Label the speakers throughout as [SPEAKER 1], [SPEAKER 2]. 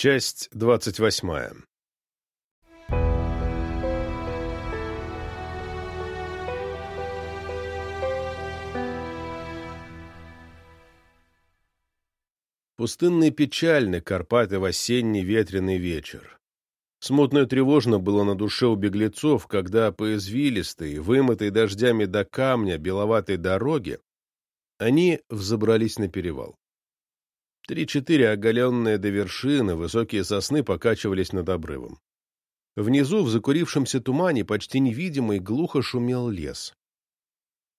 [SPEAKER 1] Часть двадцать восьмая Пустынный печальный Карпаты в осенний ветреный вечер. Смутно и тревожно было на душе у беглецов, когда по извилистой, вымытой дождями до камня беловатой дороге они взобрались на перевал. Три-четыре оголенные до вершины высокие сосны покачивались над обрывом. Внизу, в закурившемся тумане, почти невидимый, глухо шумел лес.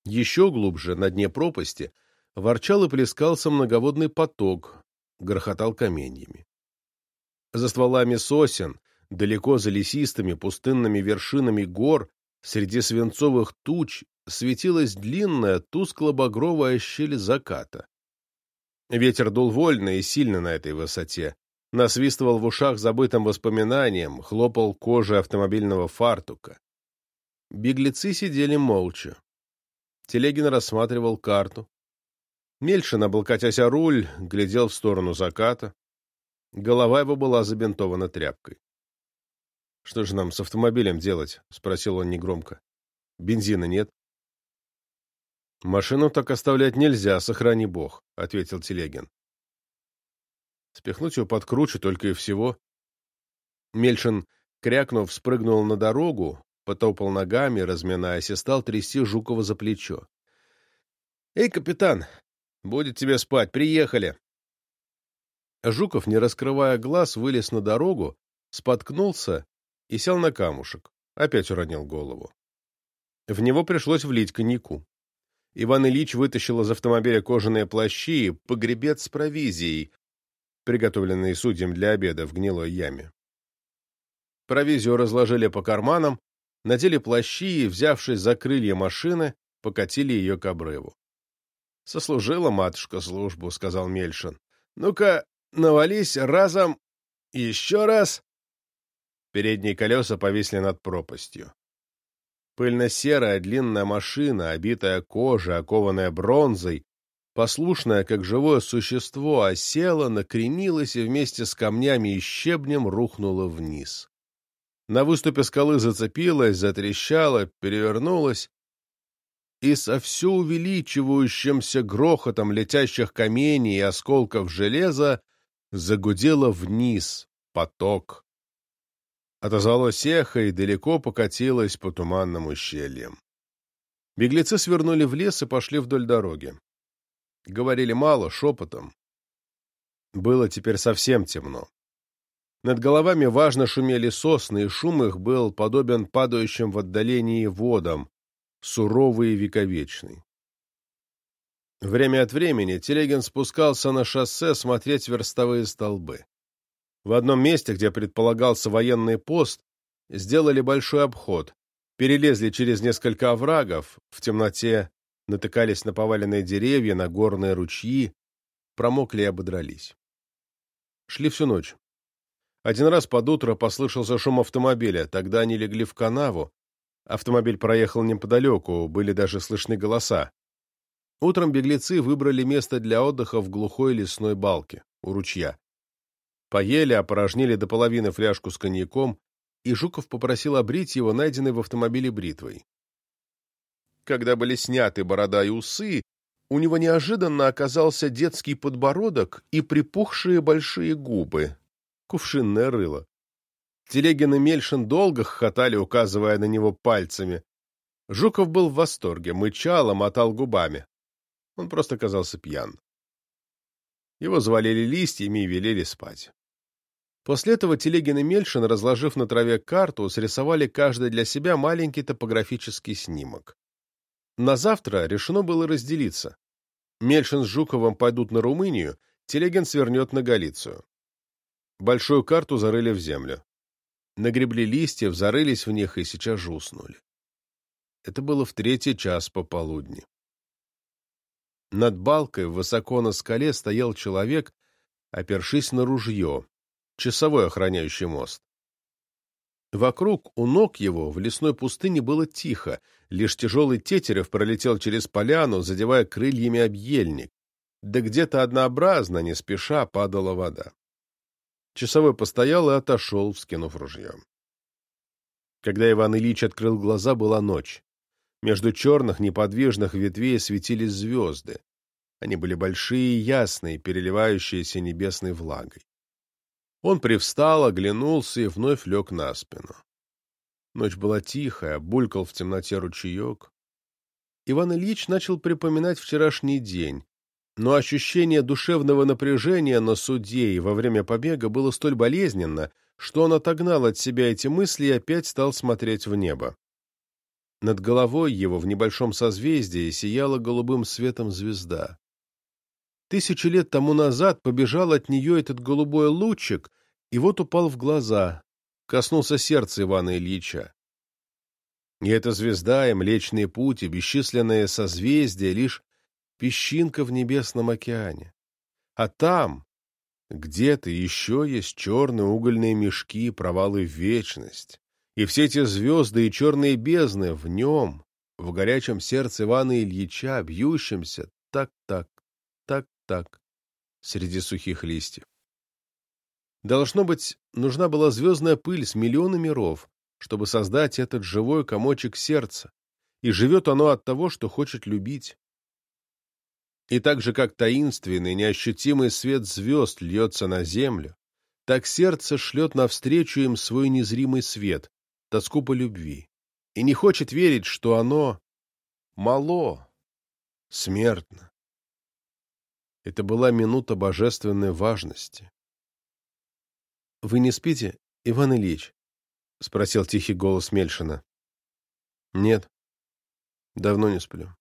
[SPEAKER 1] Еще глубже, на дне пропасти, ворчал и плескался многоводный поток, грохотал каменьями. За стволами сосен, далеко за лесистыми пустынными вершинами гор, среди свинцовых туч, светилась длинная тускло-багровая щель заката. Ветер дул вольно и сильно на этой высоте, насвистывал в ушах забытым воспоминанием, хлопал кожей автомобильного фартука. Беглецы сидели молча. Телегин рассматривал карту, Мельшин, облокотясь о руль, глядел в сторону заката. Голова его была забинтована тряпкой. — Что же нам с автомобилем делать? — спросил он негромко. — Бензина нет. — Машину так оставлять нельзя, сохрани бог, — ответил Телегин. Спихнуть его под кручу только и всего. Мельшин, крякнув, спрыгнул на дорогу, потопал ногами, разминаясь, и стал трясти Жукова за плечо. — Эй, капитан, Будет тебе спать. Приехали. Жуков, не раскрывая глаз, вылез на дорогу, споткнулся и сел на камушек. Опять уронил голову. В него пришлось влить коньяку. Иван Ильич вытащил из автомобиля кожаные плащи и погребец с провизией, приготовленные судьям для обеда в гнилой яме. Провизию разложили по карманам, надели плащи и, взявшись за крылья машины, покатили ее к обрыву. Сослужила матушка службу, — сказал Мельшин. — Ну-ка, навались разом. Еще раз. Передние колеса повисли над пропастью. Пыльно-серая длинная машина, обитая кожей, окованная бронзой, послушная, как живое существо, осела, накренилась и вместе с камнями и щебнем рухнула вниз. На выступе скалы зацепилась, затрещала, перевернулась, и со все увеличивающимся грохотом летящих камней и осколков железа загудело вниз поток. Отозвалось эхо и далеко покатилось по туманным ущельям. Беглецы свернули в лес и пошли вдоль дороги. Говорили мало, шепотом. Было теперь совсем темно. Над головами важно шумели сосны, и шум их был подобен падающим в отдалении водам, суровый и вековечный. Время от времени Телегин спускался на шоссе смотреть верстовые столбы. В одном месте, где предполагался военный пост, сделали большой обход, перелезли через несколько оврагов, в темноте натыкались на поваленные деревья, на горные ручьи, промокли и ободрались. Шли всю ночь. Один раз под утро послышался шум автомобиля, тогда они легли в канаву, Автомобиль проехал неподалеку, были даже слышны голоса. Утром беглецы выбрали место для отдыха в глухой лесной балке, у ручья. Поели, опорожнили до половины фляжку с коньяком, и Жуков попросил обрить его, найденной в автомобиле бритвой. Когда были сняты борода и усы, у него неожиданно оказался детский подбородок и припухшие большие губы, кувшинное рыло. Телегин и Мельшин долго хохотали, указывая на него пальцами. Жуков был в восторге, мычал, мотал губами. Он просто казался пьян. Его завалили листьями и велели спать. После этого Телегин и Мельшин, разложив на траве карту, срисовали каждый для себя маленький топографический снимок. На завтра решено было разделиться. Мельшин с Жуковым пойдут на Румынию, Телегин свернет на Галицию. Большую карту зарыли в землю нагребли листьев, зарылись в них и сейчас же уснули. Это было в третий час пополудни. Над балкой высоко на скале стоял человек, опершись на ружье, часовой охраняющий мост. Вокруг, у ног его, в лесной пустыне было тихо, лишь тяжелый тетерев пролетел через поляну, задевая крыльями объельник, да где-то однообразно, не спеша, падала вода. Часовой постоял и отошел, вскинув ружье. Когда Иван Ильич открыл глаза, была ночь. Между черных неподвижных ветвей светились звезды. Они были большие и ясные, переливающиеся небесной влагой. Он привстал, оглянулся и вновь лег на спину. Ночь была тихая, булькал в темноте ручеек. Иван Ильич начал припоминать вчерашний день, но ощущение душевного напряжения на суде и во время побега было столь болезненно, что он отогнал от себя эти мысли и опять стал смотреть в небо. Над головой его в небольшом созвездии сияла голубым светом звезда. Тысячи лет тому назад побежал от нее этот голубой лучик, и вот упал в глаза, коснулся сердца Ивана Ильича. И эта звезда, и Млечный Путь, и бесчисленные созвездия — лишь песчинка в небесном океане. А там, где-то еще есть черные угольные мешки, провалы в вечность. И все эти звезды и черные бездны в нем, в горячем сердце Ивана Ильича, бьющемся так-так, так-так, среди сухих листьев. Должно быть, нужна была звездная пыль с миллионами миров, чтобы создать этот живой комочек сердца, и живет оно от того, что хочет любить. И так же, как таинственный, неощутимый свет звезд льется на землю, так сердце шлет навстречу им свой незримый свет, тоску по любви, и не хочет верить, что оно мало, смертно. Это была минута божественной важности. — Вы не спите, Иван Ильич? — спросил тихий голос Мельшина. — Нет. Давно не сплю.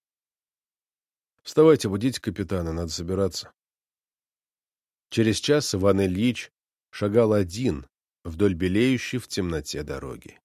[SPEAKER 1] Вставайте, будите капитана, надо собираться. Через час Иван Ильич шагал один вдоль белеющей в темноте дороги.